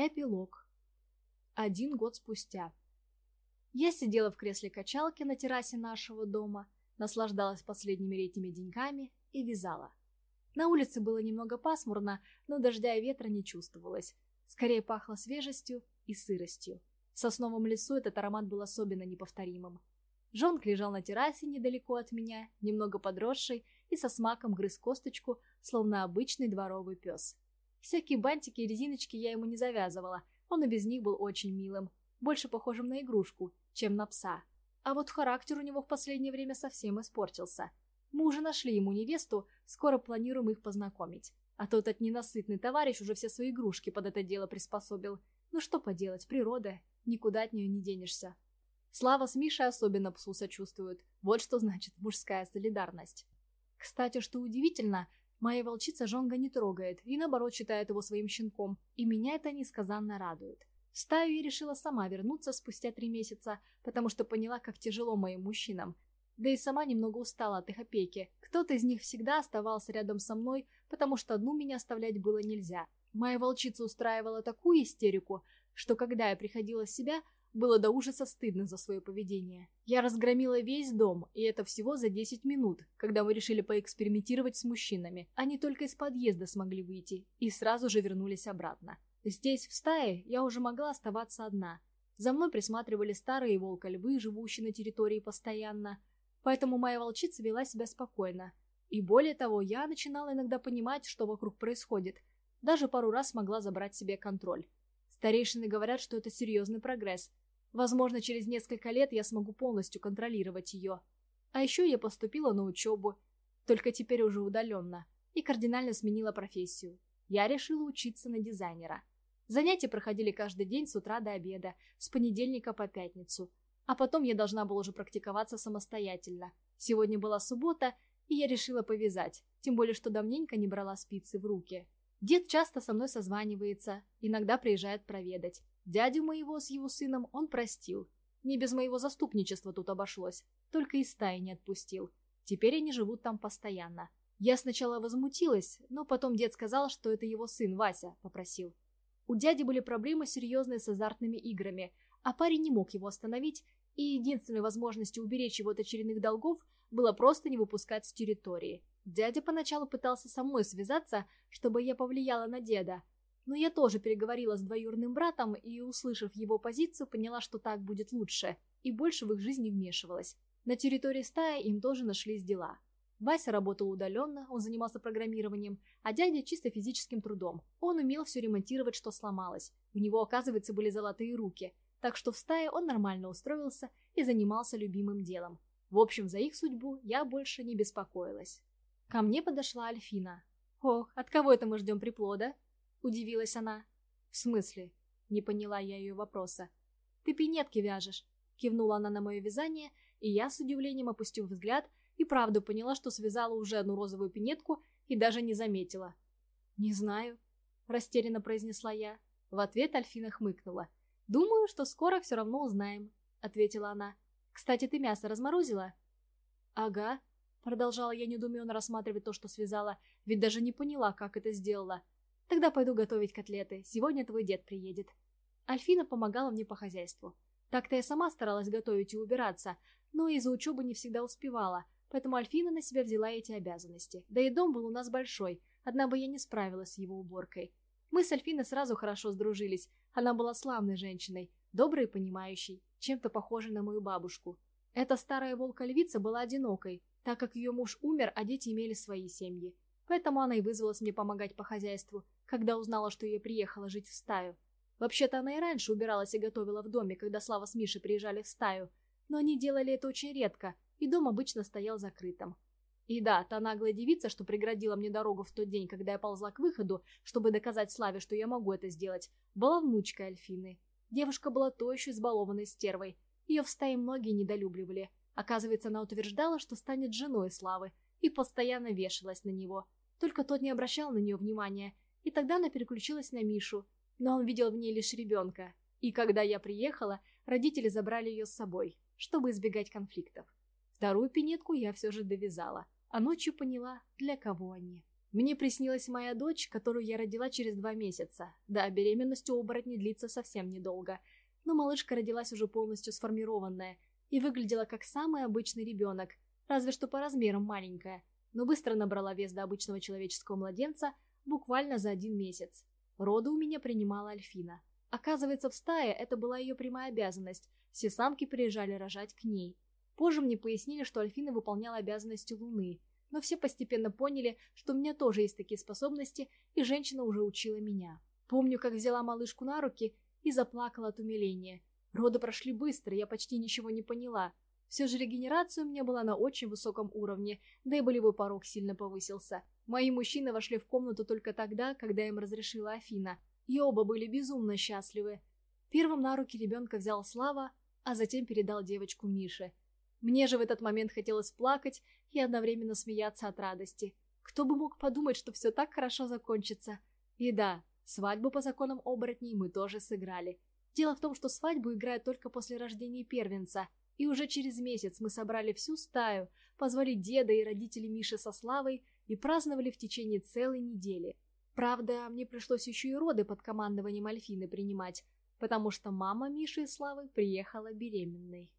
Эпилог. Один год спустя. Я сидела в кресле качалки на террасе нашего дома, наслаждалась последними летними деньками и вязала. На улице было немного пасмурно, но дождя и ветра не чувствовалось. Скорее пахло свежестью и сыростью. В сосновом лесу этот аромат был особенно неповторимым. Жонк лежал на террасе недалеко от меня, немного подросший, и со смаком грыз косточку, словно обычный дворовый пес. Всякие бантики и резиночки я ему не завязывала, он и без них был очень милым, больше похожим на игрушку, чем на пса. А вот характер у него в последнее время совсем испортился. Мы уже нашли ему невесту, скоро планируем их познакомить. А тот этот ненасытный товарищ уже все свои игрушки под это дело приспособил. Ну что поделать, природа, никуда от нее не денешься. Слава с Мишей особенно псу сочувствуют. Вот что значит мужская солидарность. Кстати, что удивительно, Моя волчица Жонга не трогает и, наоборот, считает его своим щенком, и меня это несказанно радует. В стаю я решила сама вернуться спустя три месяца, потому что поняла, как тяжело моим мужчинам. Да и сама немного устала от их опеки. Кто-то из них всегда оставался рядом со мной, потому что одну меня оставлять было нельзя. Моя волчица устраивала такую истерику, что когда я приходила в себя, было до ужаса стыдно за свое поведение. Я разгромила весь дом, и это всего за 10 минут, когда мы решили поэкспериментировать с мужчинами. Они только из подъезда смогли выйти и сразу же вернулись обратно. Здесь, в стае, я уже могла оставаться одна. За мной присматривали старые волка-львы, живущие на территории постоянно. Поэтому моя волчица вела себя спокойно. И более того, я начинала иногда понимать, что вокруг происходит. Даже пару раз смогла забрать себе контроль. Старейшины говорят, что это серьезный прогресс. Возможно, через несколько лет я смогу полностью контролировать ее. А еще я поступила на учебу, только теперь уже удаленно, и кардинально сменила профессию. Я решила учиться на дизайнера. Занятия проходили каждый день с утра до обеда, с понедельника по пятницу. А потом я должна была уже практиковаться самостоятельно. Сегодня была суббота, и я решила повязать, тем более, что давненько не брала спицы в руки. Дед часто со мной созванивается, иногда приезжает проведать. Дядю моего с его сыном он простил. Не без моего заступничества тут обошлось, только из стаи не отпустил. Теперь они живут там постоянно. Я сначала возмутилась, но потом дед сказал, что это его сын Вася попросил. У дяди были проблемы серьезные с азартными играми, а парень не мог его остановить, и единственной возможностью уберечь его от очередных долгов было просто не выпускать с территории. Дядя поначалу пытался со мной связаться, чтобы я повлияла на деда, но я тоже переговорила с двоюродным братом и, услышав его позицию, поняла, что так будет лучше, и больше в их жизнь не вмешивалась. На территории стаи им тоже нашлись дела. Вася работал удаленно, он занимался программированием, а дядя чисто физическим трудом. Он умел все ремонтировать, что сломалось. У него, оказывается, были золотые руки, так что в стае он нормально устроился и занимался любимым делом. В общем, за их судьбу я больше не беспокоилась. Ко мне подошла Альфина. «Ох, от кого это мы ждем приплода?» – удивилась она. «В смысле?» – не поняла я ее вопроса. «Ты пинетки вяжешь», – кивнула она на мое вязание, и я с удивлением опустив взгляд и правду поняла, что связала уже одну розовую пинетку и даже не заметила. «Не знаю», – растерянно произнесла я. В ответ Альфина хмыкнула. «Думаю, что скоро все равно узнаем», – ответила она. «Кстати, ты мясо разморозила?» «Ага», Продолжала я недуменно рассматривать то, что связала, ведь даже не поняла, как это сделала. Тогда пойду готовить котлеты, сегодня твой дед приедет. Альфина помогала мне по хозяйству. Так-то я сама старалась готовить и убираться, но из-за учебы не всегда успевала, поэтому Альфина на себя взяла эти обязанности. Да и дом был у нас большой, одна бы я не справилась с его уборкой. Мы с Альфиной сразу хорошо сдружились, она была славной женщиной, доброй и понимающей, чем-то похожей на мою бабушку. Эта старая волка-львица была одинокой, так как ее муж умер, а дети имели свои семьи. Поэтому она и вызвалась мне помогать по хозяйству, когда узнала, что я приехала жить в стаю. Вообще-то она и раньше убиралась и готовила в доме, когда Слава с Мишей приезжали в стаю, но они делали это очень редко, и дом обычно стоял закрытым. И да, та наглая девица, что преградила мне дорогу в тот день, когда я ползла к выходу, чтобы доказать Славе, что я могу это сделать, была внучкой Альфины. Девушка была то еще избалованной стервой. Ее в стае многие недолюбливали, Оказывается, она утверждала, что станет женой Славы, и постоянно вешалась на него. Только тот не обращал на нее внимания, и тогда она переключилась на Мишу, но он видел в ней лишь ребенка. И когда я приехала, родители забрали ее с собой, чтобы избегать конфликтов. Вторую пинетку я все же довязала, а ночью поняла, для кого они. Мне приснилась моя дочь, которую я родила через два месяца. Да, беременность у оборотней длится совсем недолго. Но малышка родилась уже полностью сформированная и выглядела как самый обычный ребенок, разве что по размерам маленькая, но быстро набрала вес до обычного человеческого младенца буквально за один месяц. Роды у меня принимала Альфина. Оказывается, в стае это была ее прямая обязанность, все самки приезжали рожать к ней. Позже мне пояснили, что Альфина выполняла обязанности Луны, но все постепенно поняли, что у меня тоже есть такие способности, и женщина уже учила меня. Помню, как взяла малышку на руки и заплакала от умиления. Роды прошли быстро, я почти ничего не поняла. Все же регенерация у меня была на очень высоком уровне, да и болевой порог сильно повысился. Мои мужчины вошли в комнату только тогда, когда им разрешила Афина, и оба были безумно счастливы. Первым на руки ребенка взял Слава, а затем передал девочку Мише. Мне же в этот момент хотелось плакать и одновременно смеяться от радости. Кто бы мог подумать, что все так хорошо закончится. И да, свадьбу по законам оборотней мы тоже сыграли. Дело в том, что свадьбу играют только после рождения первенца, и уже через месяц мы собрали всю стаю, позвали деда и родителей Миши со Славой и праздновали в течение целой недели. Правда, мне пришлось еще и роды под командованием Альфины принимать, потому что мама Миши и Славы приехала беременной.